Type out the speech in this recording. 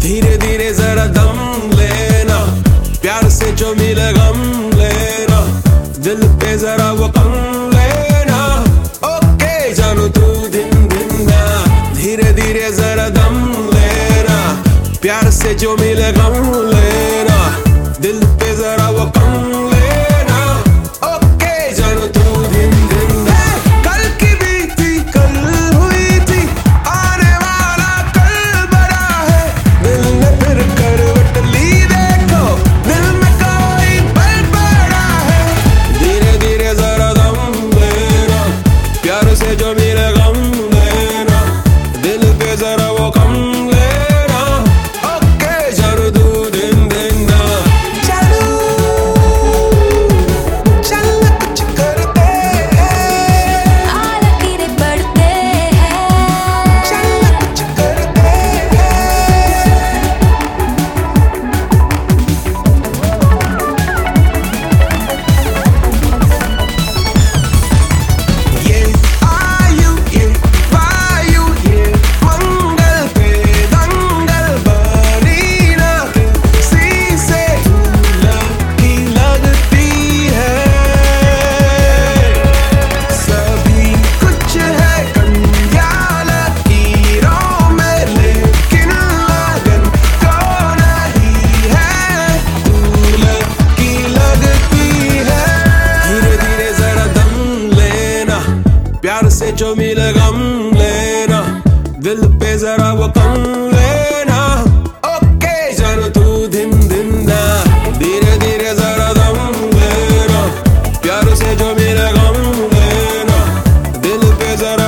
धीरे धीरे जरा दम लेना। प्यार से जो मिले गम लेना। दिल पे जरा वो कम जो मिले गम लेना, दिल पे जरा वो कम लेना। ओके जानो तू दिन दिन ना, धीरे धीरे जरा दम लेना। प्यार से जो मिले गम लेना, दिल पे जरा